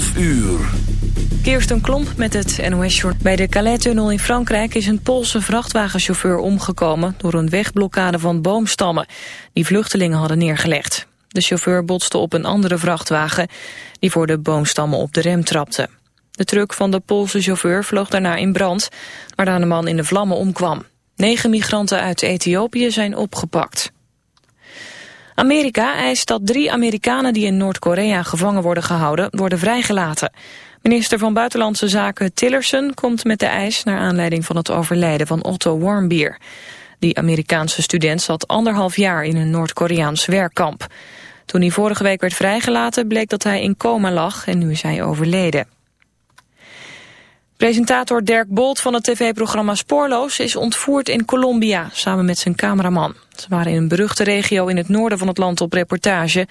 12 uur. Klomp met het nos -journal. Bij de Calais-tunnel in Frankrijk is een Poolse vrachtwagenchauffeur omgekomen... door een wegblokkade van boomstammen die vluchtelingen hadden neergelegd. De chauffeur botste op een andere vrachtwagen die voor de boomstammen op de rem trapte. De truck van de Poolse chauffeur vloog daarna in brand... waarna de man in de vlammen omkwam. Negen migranten uit Ethiopië zijn opgepakt. Amerika eist dat drie Amerikanen die in Noord-Korea gevangen worden gehouden worden vrijgelaten. Minister van Buitenlandse Zaken Tillerson komt met de eis naar aanleiding van het overlijden van Otto Warmbier. Die Amerikaanse student zat anderhalf jaar in een Noord-Koreaans werkkamp. Toen hij vorige week werd vrijgelaten bleek dat hij in coma lag en nu is hij overleden. Presentator Dirk Bolt van het tv-programma Spoorloos is ontvoerd in Colombia samen met zijn cameraman. Ze waren in een beruchte regio in het noorden van het land op reportage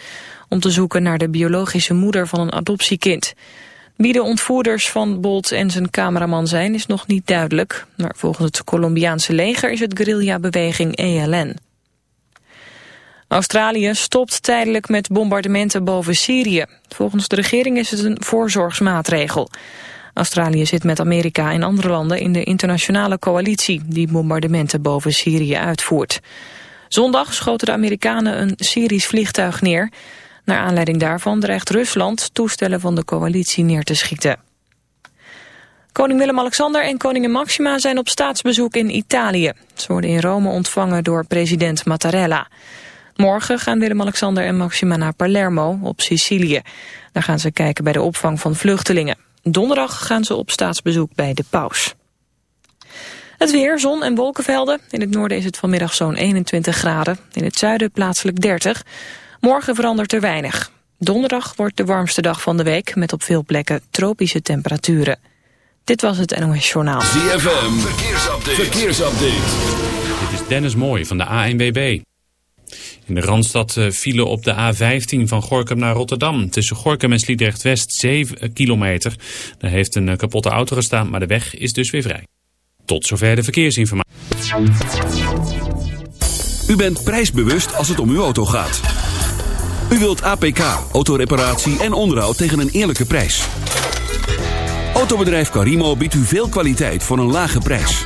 om te zoeken naar de biologische moeder van een adoptiekind. Wie de ontvoerders van Bolt en zijn cameraman zijn is nog niet duidelijk, maar volgens het Colombiaanse leger is het guerrilla-beweging ELN. Australië stopt tijdelijk met bombardementen boven Syrië. Volgens de regering is het een voorzorgsmaatregel. Australië zit met Amerika en andere landen in de internationale coalitie die bombardementen boven Syrië uitvoert. Zondag schoten de Amerikanen een Syrisch vliegtuig neer. Naar aanleiding daarvan dreigt Rusland toestellen van de coalitie neer te schieten. Koning Willem-Alexander en koningin Maxima zijn op staatsbezoek in Italië. Ze worden in Rome ontvangen door president Mattarella. Morgen gaan Willem-Alexander en Maxima naar Palermo op Sicilië. Daar gaan ze kijken bij de opvang van vluchtelingen. Donderdag gaan ze op staatsbezoek bij de paus. Het weer, zon en wolkenvelden. In het noorden is het vanmiddag zo'n 21 graden. In het zuiden plaatselijk 30. Morgen verandert er weinig. Donderdag wordt de warmste dag van de week... met op veel plekken tropische temperaturen. Dit was het NOS Journaal. ZFM, verkeersupdate. verkeersupdate. Dit is Dennis Mooij van de ANWB. In de Randstad eh, vielen op de A15 van Gorkum naar Rotterdam. Tussen Gorkum en Sliedrecht-West 7 kilometer. Daar heeft een eh, kapotte auto gestaan, maar de weg is dus weer vrij. Tot zover de verkeersinformatie. U bent prijsbewust als het om uw auto gaat. U wilt APK, autoreparatie en onderhoud tegen een eerlijke prijs. Autobedrijf Carimo biedt u veel kwaliteit voor een lage prijs.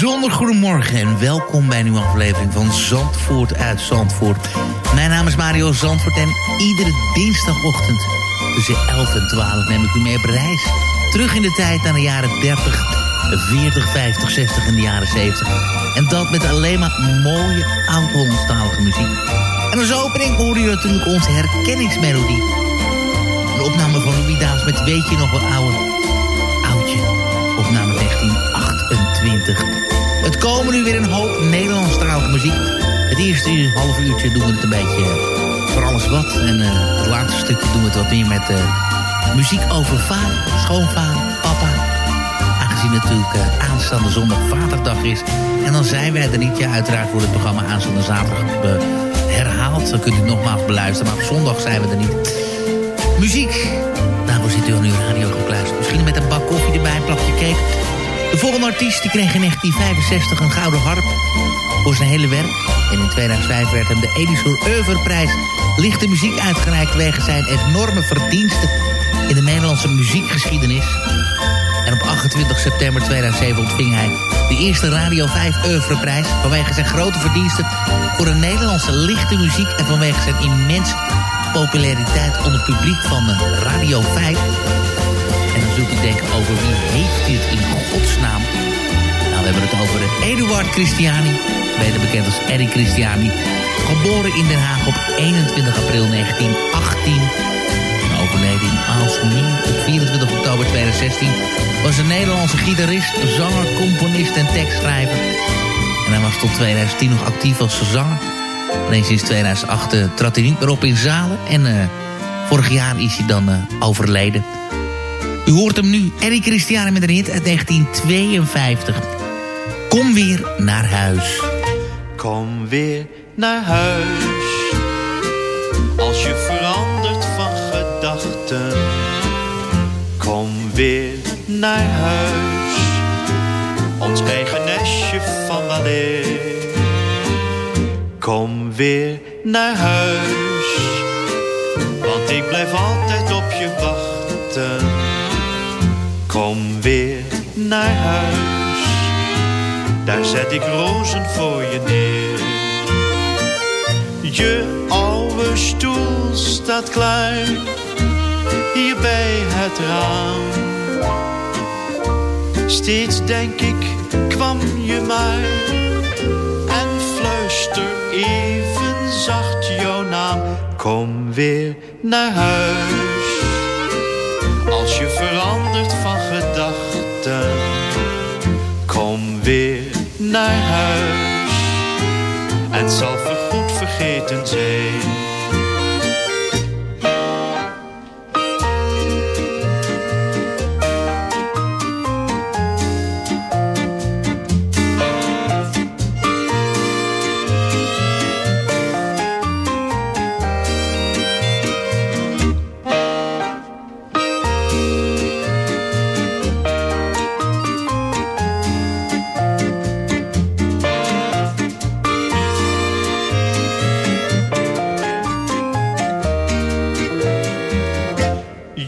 Bijzonder goedemorgen en welkom bij een nieuwe aflevering van Zandvoort uit Zandvoort. Mijn naam is Mario Zandvoort en iedere dinsdagochtend tussen 11 en 12 neem ik u mee op reis. Terug in de tijd naar de jaren 30, 40, 50, 60 en de jaren 70. En dat met alleen maar mooie oud-Hollandstalige muziek. En als opening hoorde je natuurlijk onze herkenningsmelodie. Een opname van Louis Daas met Weet je nog wel oude? Oudje. Opname 1928. Het komen nu weer een hoop Nederlandstalige muziek. Het eerste half uurtje doen we het een beetje voor alles wat. En eh, het laatste stukje doen we het wat meer met eh, muziek over vader, schoonvader, papa. Aangezien natuurlijk eh, aanstaande zondag vaderdag is. En dan zijn wij er niet. Ja, uiteraard wordt het programma aanstaande zaterdag herhaald. Dan kunt u het nogmaals beluisteren. Maar op zondag zijn we er niet. Muziek. Daarvoor zit u aan uw radio gekluisterd. Misschien met een bak koffie erbij, een plakje cake. De volgende artiest die kreeg in 1965 een gouden harp voor zijn hele werk. En in 2005 werd hem de Edison Oeuvreprijs lichte muziek uitgereikt... wegens zijn enorme verdiensten in de Nederlandse muziekgeschiedenis. En op 28 september 2007 ontving hij de eerste Radio 5 Oeuvreprijs... vanwege zijn grote verdiensten voor de Nederlandse lichte muziek... en vanwege zijn immense populariteit onder het publiek van Radio 5. Zult u denken, over wie heeft het in godsnaam? Nou, we hebben het over Eduard Christiani, beter bekend als Eddie Christiani. Geboren in Den Haag op 21 april 1918. En overleden in Aalsmeer op 24 oktober 2016... was een Nederlandse gitarist, zanger, componist en tekstschrijver. En hij was tot 2010 nog actief als zanger. Alleen sinds 2008 eh, trad hij niet meer op in zalen. En eh, vorig jaar is hij dan eh, overleden. U hoort hem nu, Eddie Christiane met een hit uit 1952. Kom weer naar huis. Kom weer naar huis. Als je verandert van gedachten. Kom weer naar huis. Ons eigen leer. Kom weer naar huis, want ik blijf altijd op je wachten. Kom weer naar huis, daar zet ik rozen voor je neer. Je oude stoel staat klaar, hier bij het raam. Steeds denk ik, kwam je maar en fluister even zacht jouw naam. Kom weer naar huis, als je verandert van gedachten. Kom weer naar huis, het zal vergoed vergeten zijn.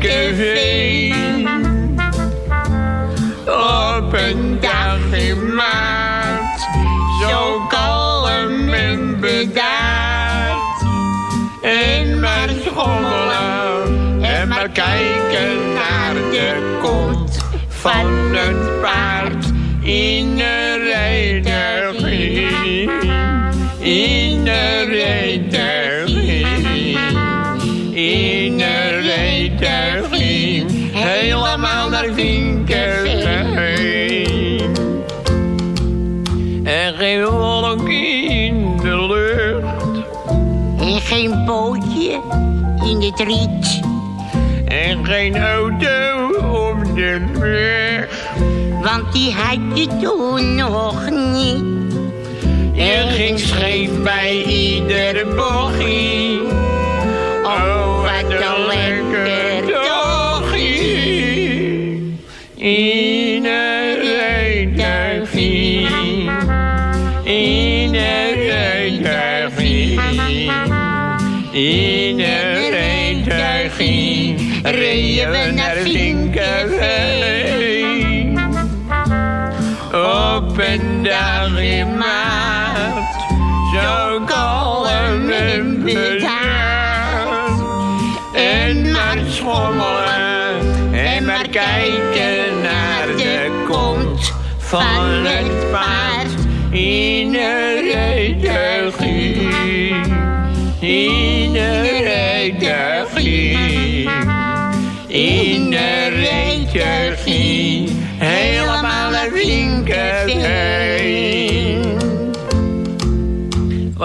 Vinkenveen. Op een dag in maart, zo kalm en bedaard. En maar schommelen en maar kijken naar de kont van het paard in En geen wolk in de lucht. En geen bootje in het riet. En geen auto op de weg. Want die had je toen nog niet. Er ging scheef bij iedere bochie. Een dag in maart, zo kalm en bedaard. En maar schommelen en maar kijken naar de kont van het paard in een rijtuigje. In een rijtuigje. In een rijtuigje.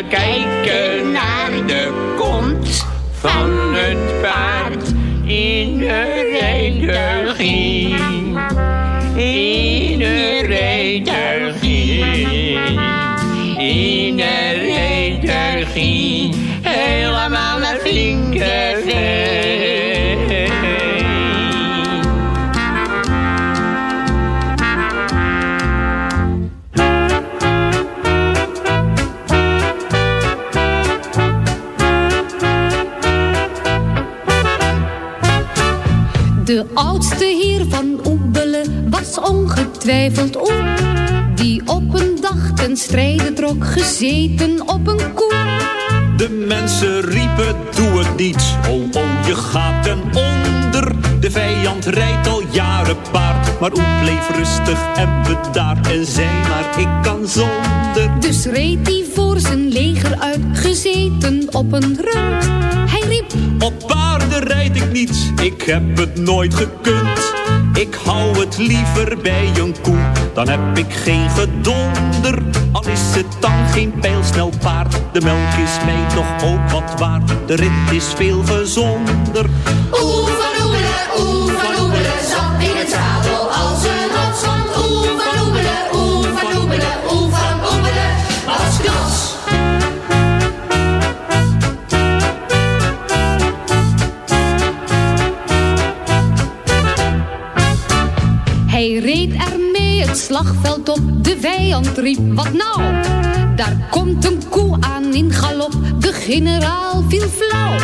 Maar kijken naar de kont van het paard in de rijtuigie. In de rijtuigie. Oudste heer van Oebelen was ongetwijfeld Oe. Die op een dag ten strijde trok, gezeten op een koe. De mensen riepen, doe het niet. Oh, oh, je gaat ten onder. De vijand rijdt al jaren paard. Maar Oe bleef rustig en bedaard. En zei maar, ik kan zonder. Dus reed hij voor zijn leger uit, gezeten op een rund. Op paarden rijd ik niet, ik heb het nooit gekund. Ik hou het liever bij een koe, dan heb ik geen gedonder. Al is het dan geen pijlsnel paard, de melk is mij toch ook wat waard. De rit is veel gezonder. Oeh slagveld op. De vijand riep, wat nou? Daar komt een koe aan in galop, de generaal viel flauw.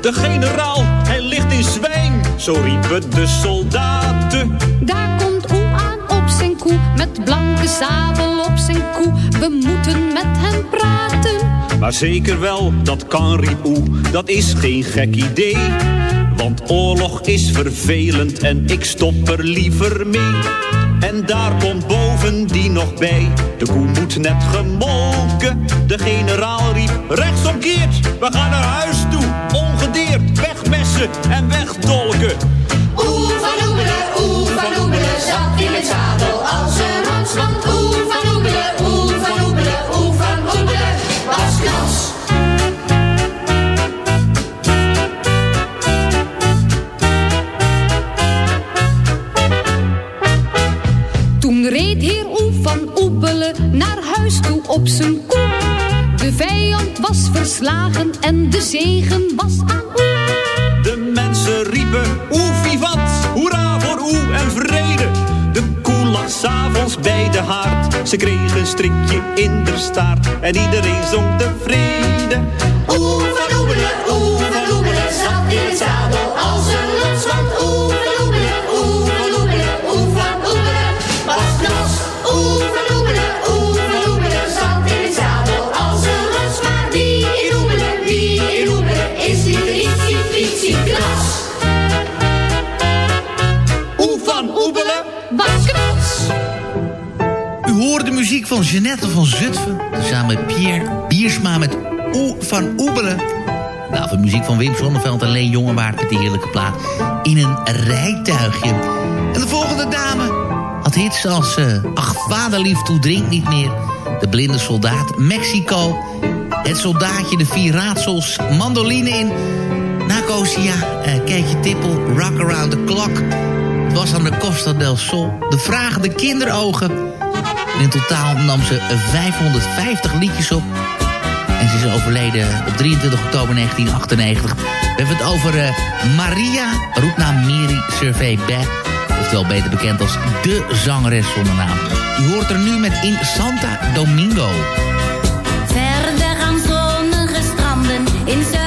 De generaal, hij ligt in zwijm, zo riepen de soldaten. Daar komt Oe aan op zijn koe, met blanke sabel op zijn koe. We moeten met hem praten. Maar zeker wel, dat kan riep Oe, dat is geen gek idee. Want oorlog is vervelend en ik stop er liever mee. En daar komt bovendien nog bij, de koe moet net gemolken. De generaal riep, rechtsomkeert, we gaan naar huis toe. Ongedeerd, wegmessen en wegdolken. Oeh van oeh van oebelen, zat in het zadel toe op zijn koe. De vijand was verslagen en de zegen was aan Oe. De mensen riepen, oeh vivat, hoera voor oeh en vrede. De koe lag s'avonds bij de haard, ze kreeg een strikje in de staart. En iedereen zong tevreden. Oeh van oebelen, oeh muziek van Jeannette van Zutphen. Samen met Pierre Biersma met Oe van Oebelen. Nou, muziek van Wim Sonneveld en Leen Jongewaard met die heerlijke plaat. In een rijtuigje. En de volgende dame had hits als... eh Ach, vaderlief, toe drink niet meer. De blinde soldaat, Mexico. Het soldaatje, de vier raadsels, mandoline in. Nacosia, eh Keetje Tippel, Rock Around the Clock. Het was aan de Costa del Sol. De vragende kinderogen. In totaal nam ze 550 liedjes op. En ze is overleden op 23 oktober 1998. We hebben het over eh, Maria, roepnaam Miri Survey. Oftewel beter bekend als de zangeres zonder naam. U hoort er nu met In Santa Domingo. Verder aan zonnige stranden in zuidelijke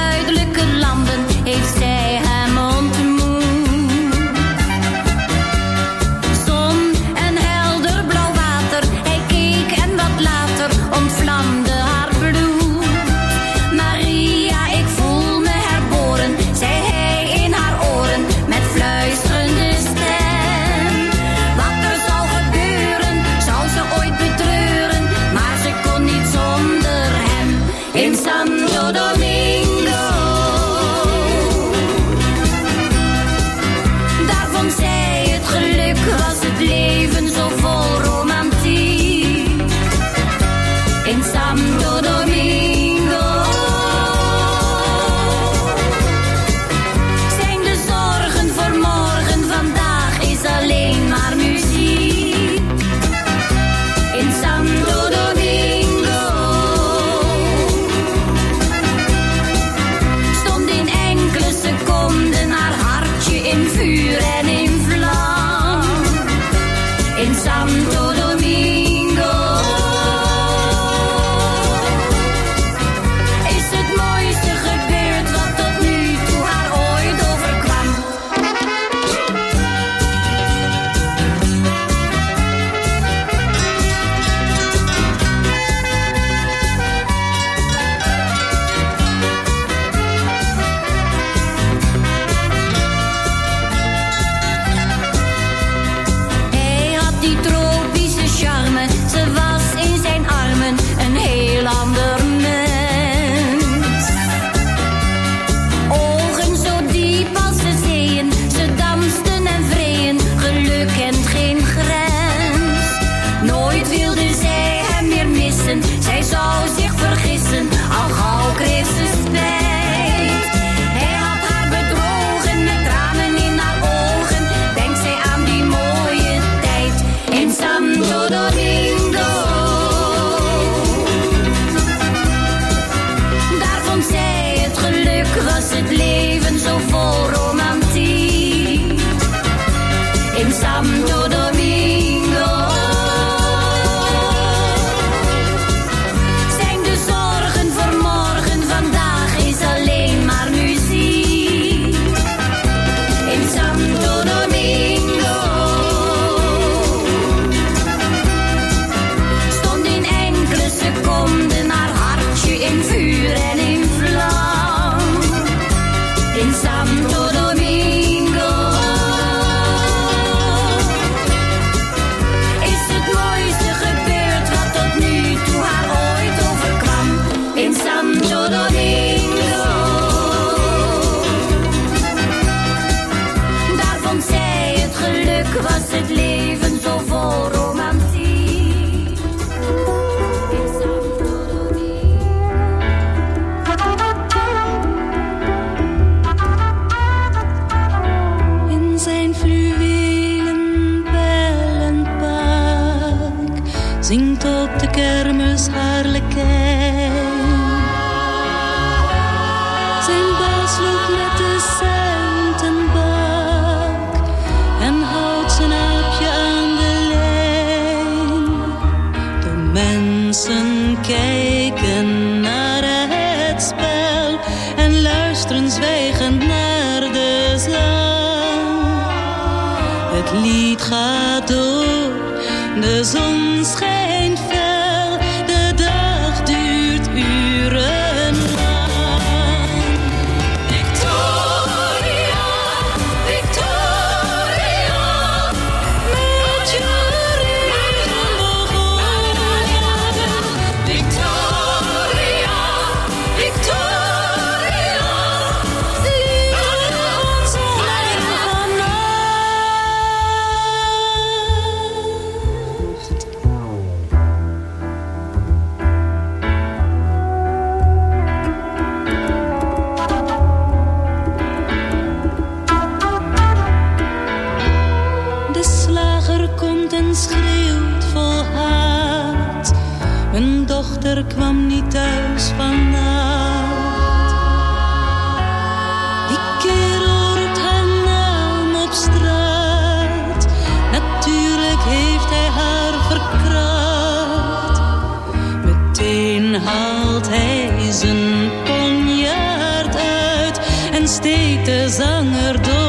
haalt hij zijn ponjaard uit en steekt de zanger door.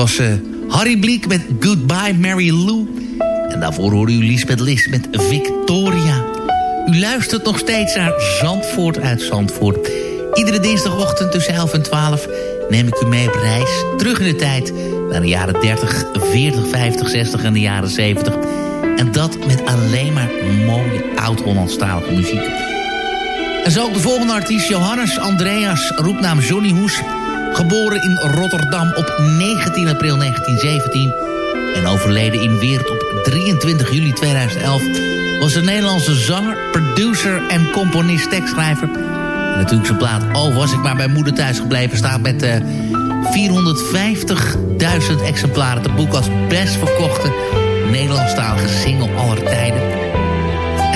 Was eh, Harry Bliek met Goodbye Mary Lou. En daarvoor hoorde u Lisbeth List met Victoria. U luistert nog steeds naar Zandvoort uit Zandvoort. Iedere dinsdagochtend tussen 11 en 12 neem ik u mee op reis. Terug in de tijd naar de jaren 30, 40, 50, 60 en de jaren 70. En dat met alleen maar mooie oud-Hollandstalige muziek. En zo ook de volgende artiest, Johannes Andreas, roepnaam Johnny Hoes. Geboren in Rotterdam op 19 april 1917 en overleden in Weert op 23 juli 2011... was een Nederlandse zanger, producer en componist tekstschrijver. En natuurlijk zijn plaat Oh was ik maar bij moeder thuis gebleven... staat met eh 450.000 exemplaren te boek als best verkochte Nederlandstalige single aller tijden.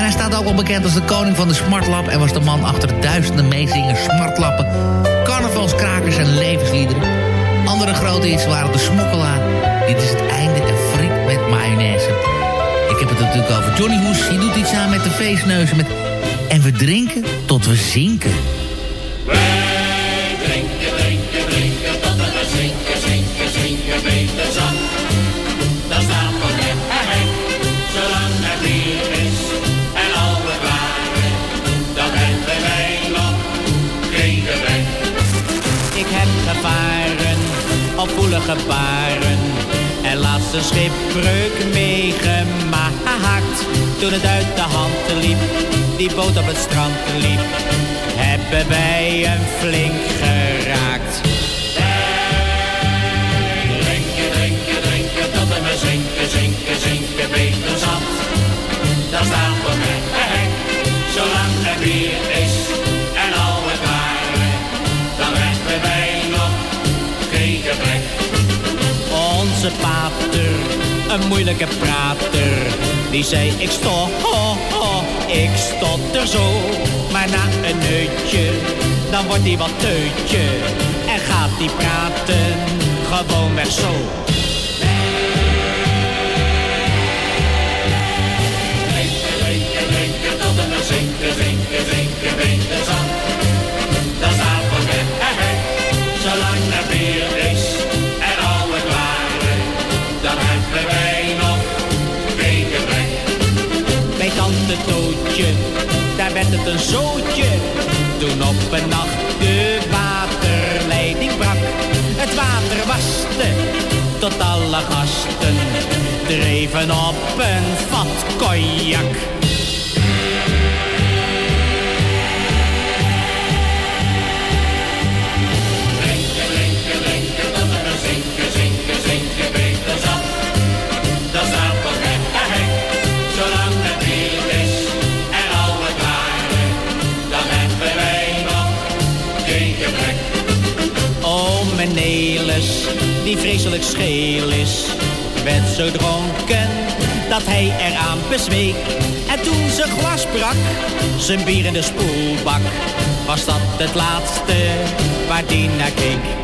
Hij staat ook wel bekend als de koning van de smartlap... en was de man achter duizenden meezingers, smartlappen... carnavalskrakers en levensliederen. Andere grote hits waren de smokkelaar... Dit is het einde en friet met mayonaise. Ik heb het natuurlijk over Johnny Hoes. Die doet iets aan met de feestneuzen. Met... En we drinken tot we zinken. Drinken, drinken, drinken, tot we zinken, zinken, zinken, beter op woelige baren en laatst een schipbreuk meegemaakt. Toen het uit de hand liep, die boot op het strand liep, hebben wij een flink geraakt. Drinken, drinken, drinken, tot we zinken, zinken, zinken, beter zand. Dan staan we met hek, zolang er bier pater, een moeilijke prater, die zei ik sto, ho, ho, ik stotter zo. Maar na een neutje, dan wordt hij wat teutje en gaat hij praten gewoon weg zo. Zootje. Toen op een nacht de waterleiding brak. Het water waste tot alle gasten dreven op een vat cognac. Scheel is, werd zo dronken dat hij eraan bezweek. En toen zijn glas brak, zijn bier in de spoelbak, was dat het laatste waar die naar keek.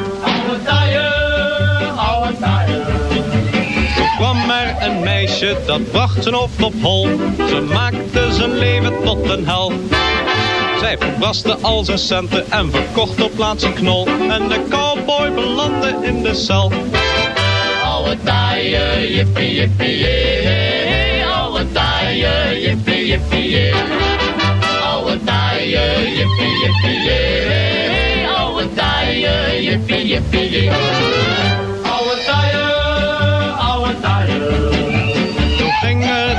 Kwam er een meisje, dat bracht zijn hoofd op hol. Ze maakte zijn leven tot een hel. Zij verbraste al zijn centen en verkocht op plaats een knol. En de cowboy belandde in de cel. Oude taaien, jippie, jippie, jee. Oude taaien, jippie, jippie, jee. Oude taaien, jippie, jippie, jee. Oude taaien, jippie, jippie, jee.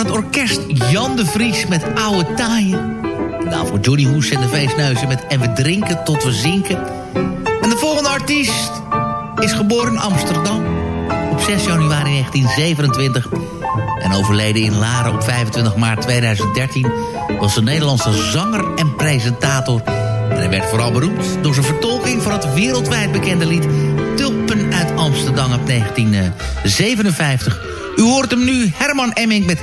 Het orkest Jan de Vries met Oude Taaien. Daarvoor Johnny Hoes en de Feestneuzen met En we drinken tot we zinken. En de volgende artiest is geboren in Amsterdam op 6 januari 1927... en overleden in Laren op 25 maart 2013... was een Nederlandse zanger en presentator. En hij werd vooral beroemd door zijn vertolking van het wereldwijd bekende lied... Tulpen uit Amsterdam op 1957... U hoort hem nu, Herman Emming met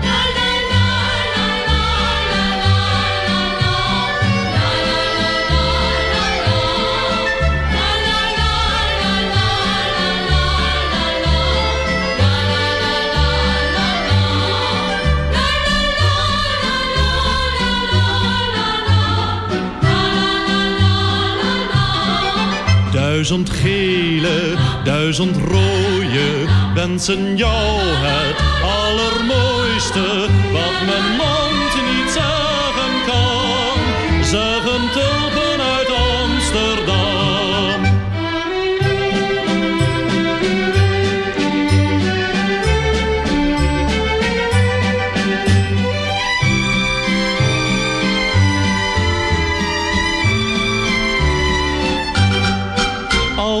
Duizend gele, duizend rode wensen jou het allermooiste wat mijn mond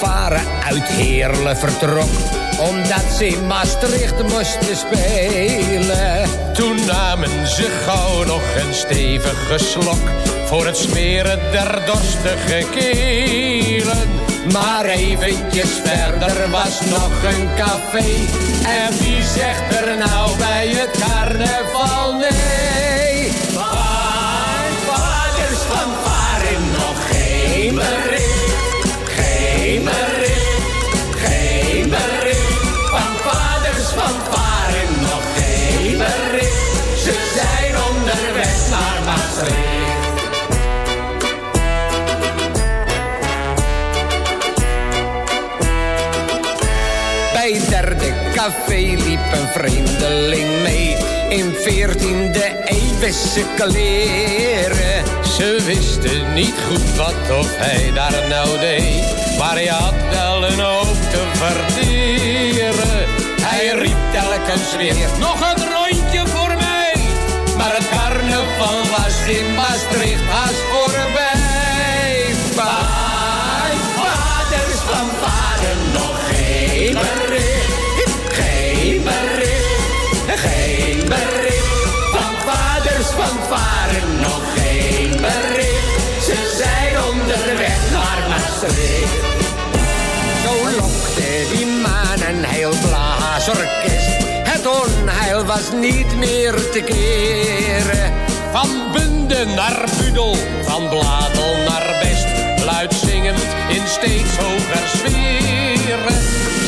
Varen uit Heerlen vertrok omdat ze in Maastricht moesten spelen. Toen namen ze gauw nog een stevige slok voor het smeren der dorstige kelen. Maar eventjes verder was nog een café. En wie zegt er nou bij het carnaval nee? Café liep een vreemdeling mee. In veertiende eeuwse kleren. Ze wisten niet goed wat of hij daar nou deed. Maar hij had wel een hoop te verteren. Hij riep telkens weer, nog een rondje voor mij. Maar het carnaval was in Maastricht haast voorbij. Van varen nog geen bericht. Ze zijn onderweg naar Maastricht. Zo lokte die maan een heel blaasorkest. Het onheil was niet meer te keren. Van Bunden naar Budel, van Bladel naar Best. Luid zingend in steeds hoger sferen.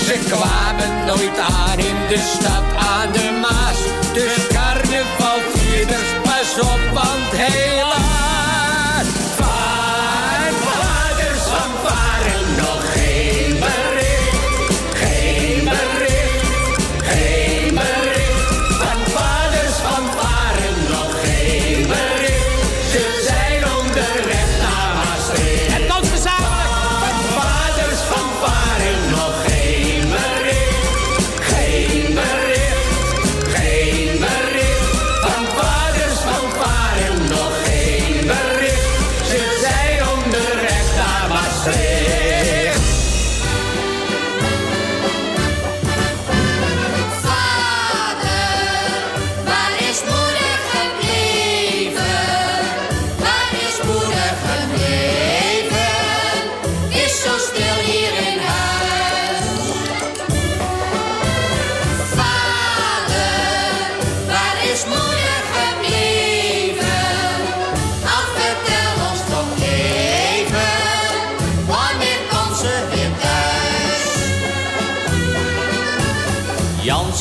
Ze kwamen nooit aan in de stad aan de Maas. Dus pas op, want helaas.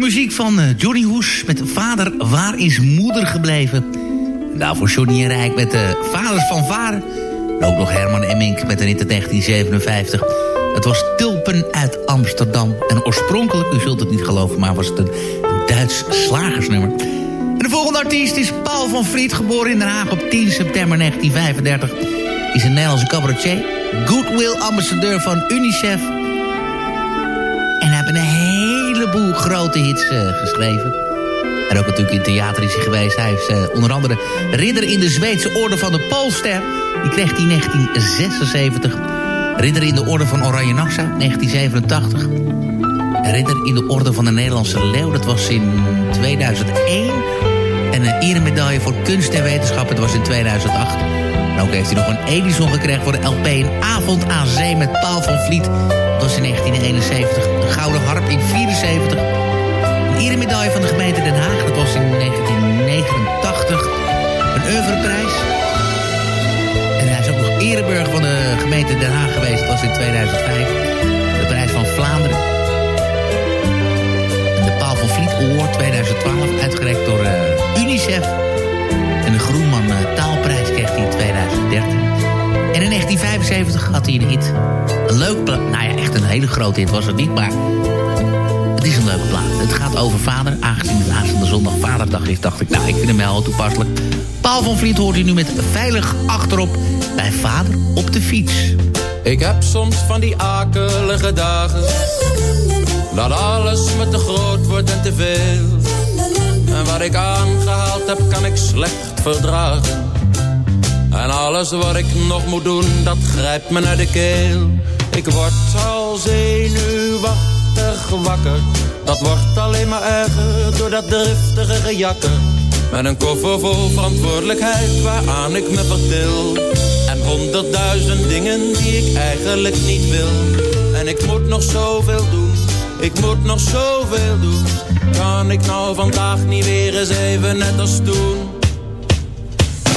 Muziek van eh, Johnny Hoes met Vader, waar is moeder gebleven? En daarvoor Johnny en Rijk met de Vaders van Vader. En ook nog Herman Emmink met een hit uit 1957. Het was Tulpen uit Amsterdam. En oorspronkelijk, u zult het niet geloven, maar was het een, Duits slagersnummer. En de volgende artiest is Paul van Vliet, geboren in Den Haag op 10 september 1935. Is een Nederlandse cabaretier, goodwill ambassadeur van UNICEF grote hits eh, geschreven. En ook natuurlijk in theater is hij geweest. Hij is eh, onder andere ridder in de Zweedse orde van de Poolster. Die kreeg hij in 1976. Ridder in de orde van Oranje Nassau, 1987. Ridder in de orde van de Nederlandse Leeuw, dat was in 2001. En een eremedaille voor kunst en wetenschap, dat was in 2008. En ook heeft hij nog een Edison gekregen voor de LP Een Avond aan Zee met Paul van Vliet. Dat was in 1971. Een Gouden Harp in 74. Een eremedaille van de gemeente Den Haag. Dat was in 1989. Een oeuvreprijs. En hij is ook nog ereburger van de gemeente Den Haag geweest. Dat was in 2005. 1975 had hij een hit. Een leuk plaat. Nou ja, echt een hele grote hit was het niet, maar... Het is een leuke plaat. Het gaat over vader. Aangezien het aanstaande zondag vaderdag is, dacht ik... Nou, ik vind hem wel toepasselijk. Paul van Vliet hoort u nu met Veilig Achterop... bij vader op de fiets. Ik heb soms van die akelige dagen Dat alles me te groot wordt en te veel En wat ik aangehaald heb kan ik slecht verdragen En alles wat ik nog moet doen dat grijpt me naar de keel Ik word al zenuwachtig wakker Dat wordt alleen maar erger door dat driftige gejakker Met een koffer vol verantwoordelijkheid waaraan ik me verdeel en honderdduizend dingen die ik eigenlijk niet wil. En ik moet nog zoveel doen, ik moet nog zoveel doen. Kan ik nou vandaag niet weer eens even net als toen?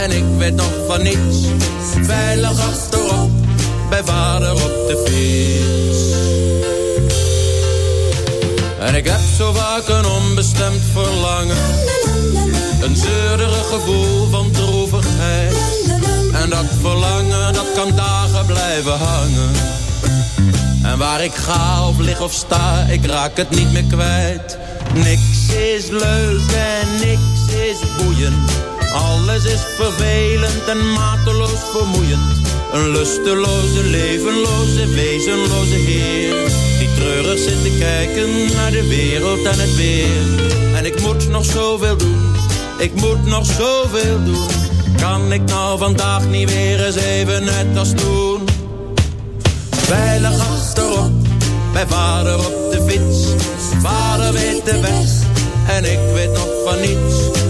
En ik weet nog van niets. Veilig achterop. Bij vader op de fiets. En ik heb zo vaak een onbestemd verlangen. Een zeurderig gevoel van droevigheid. En dat verlangen, dat kan dagen blijven hangen. En waar ik ga of lig of sta, ik raak het niet meer kwijt. Niks is leuk en niks is boeiend. Alles is vervelend en mateloos vermoeiend. Een lusteloze, levenloze, wezenloze heer. Die treurig zit te kijken naar de wereld en het weer. En ik moet nog zoveel doen ik moet nog zoveel doen. Kan ik nou vandaag niet weer eens even net als toen? Veilig achterop, bij vader op de fiets. Vader weet de weg en ik weet nog van niets.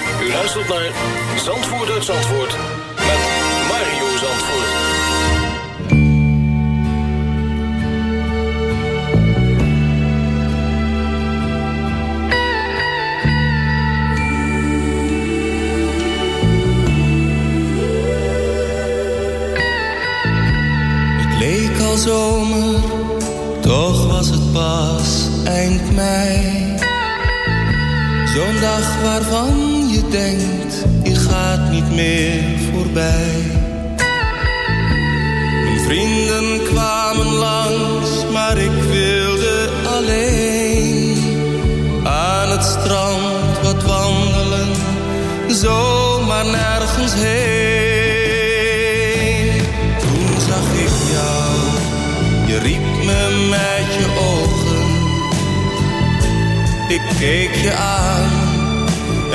U luistert naar Zandvoort uit Zandvoort met Mario Zandvoort. Het leek al zomer, toch was het pas eind mei. Zo'n dag waarvan je denkt, je gaat niet meer voorbij. Mijn vrienden kwamen langs, maar ik wilde alleen. Aan het strand wat wandelen, zomaar nergens heen. Toen zag ik jou, je riep me met je ogen. Ik keek je aan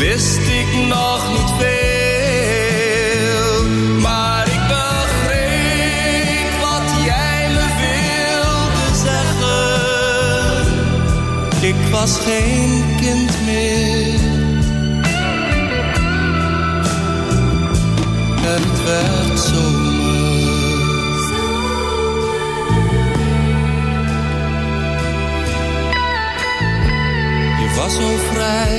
wist ik nog niet veel. Maar ik begreep wat jij me wilde zeggen. Ik was geen kind meer. Het werd zomer. Je was zo vrij,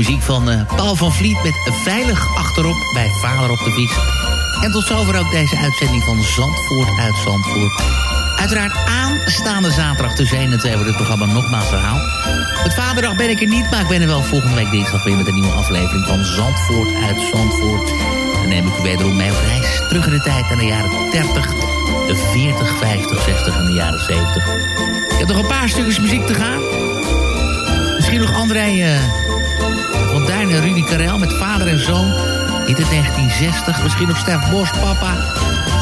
Muziek van eh, Paul van Vliet met Veilig achterop bij Vader op de fiets. En tot zover ook deze uitzending van Zandvoort uit Zandvoort. Uiteraard aanstaande zaterdag tussen 1 en 2 wordt het programma nogmaals herhaald. Met vaderdag ben ik er niet, maar ik ben er wel volgende week dinsdag weer met een nieuwe aflevering van Zandvoort uit Zandvoort. Dan neem ik u wederom mee op reis terug in de tijd naar de jaren 30, de 40, 50, 60 en de jaren 70. Ik heb nog een paar stukjes muziek te gaan. Misschien nog André eh, van Duin en Rudy Karel met vader en zoon. In het 1960. Misschien nog Stef Bos, papa.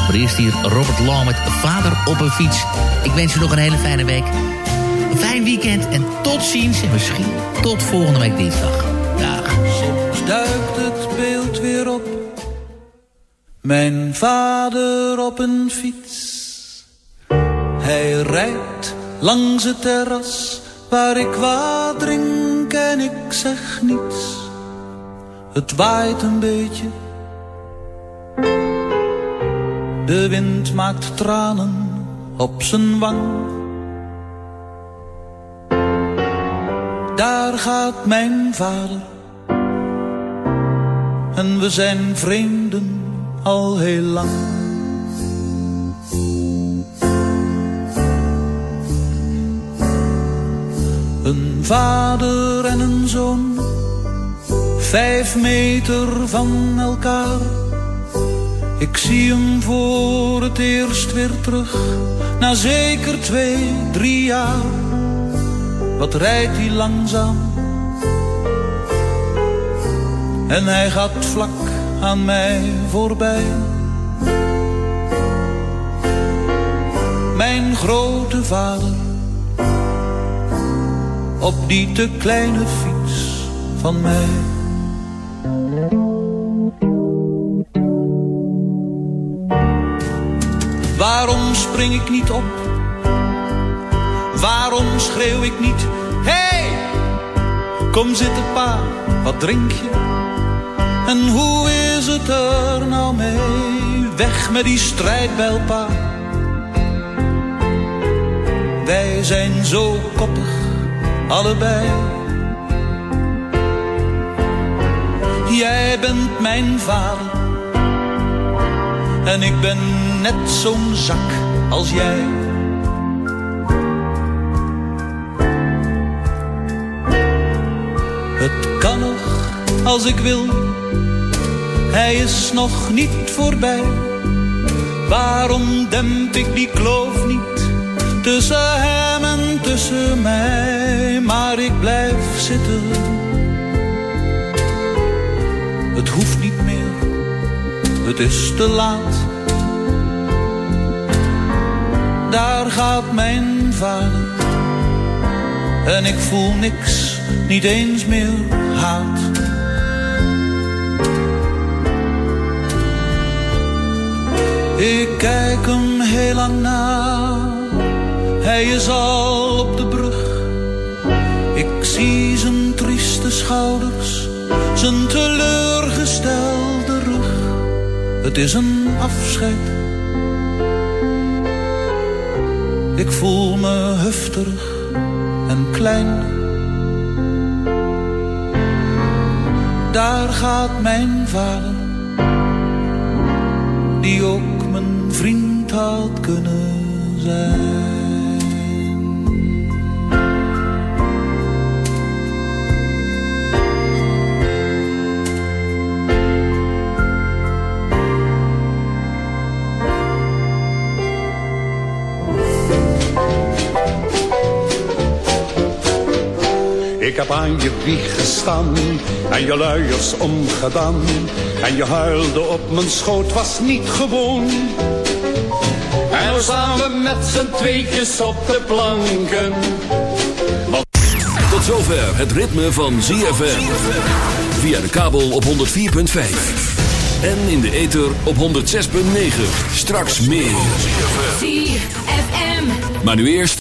Maar eerst hier Robert Law met vader op een fiets. Ik wens je nog een hele fijne week. Een fijn weekend en tot ziens. En misschien tot volgende week dinsdag. Dag. Soms het beeld weer op. Mijn vader op een fiets. Hij rijdt langs het terras waar ik wat drink en ik zeg niets. Het waait een beetje. De wind maakt tranen op zijn wang. Daar gaat mijn vader. En we zijn vreemden al heel lang. Vader en een zoon, vijf meter van elkaar. Ik zie hem voor het eerst weer terug, na zeker twee, drie jaar. Wat rijdt hij langzaam? En hij gaat vlak aan mij voorbij. Mijn grote vader, op die te kleine fiets van mij. Waarom spring ik niet op? Waarom schreeuw ik niet? Hey, kom zitten pa, wat drink je? En hoe is het er nou mee? Weg met die strijdbijl pa. Wij zijn zo koppig, allebei. Jij bent mijn vader. En ik ben net zo'n zak als jij. Het kan nog als ik wil. Hij is nog niet voorbij. Waarom demp ik die kloof niet tussen hem en tussen mij? Maar ik blijf zitten. Het hoeft niet meer, het is te laat. Daar gaat mijn vader. En ik voel niks, niet eens meer haat. Ik kijk hem heel lang na. Hij is al op de brug. Ik zie zijn trieste schouders, zijn teleurgestelde rug. Het is een afscheid. Ik voel me heftig en klein. Daar gaat mijn vader, die ook mijn vriend had kunnen zijn. Heb aan je wieg gestaan en je luiers omgedaan. En je huilde op mijn schoot, was niet gewoon. En we samen met z'n tweetjes op de planken. Tot zover het ritme van ZFM. Via de kabel op 104.5. En in de ether op 106.9. Straks meer. ZFM. Maar nu eerst...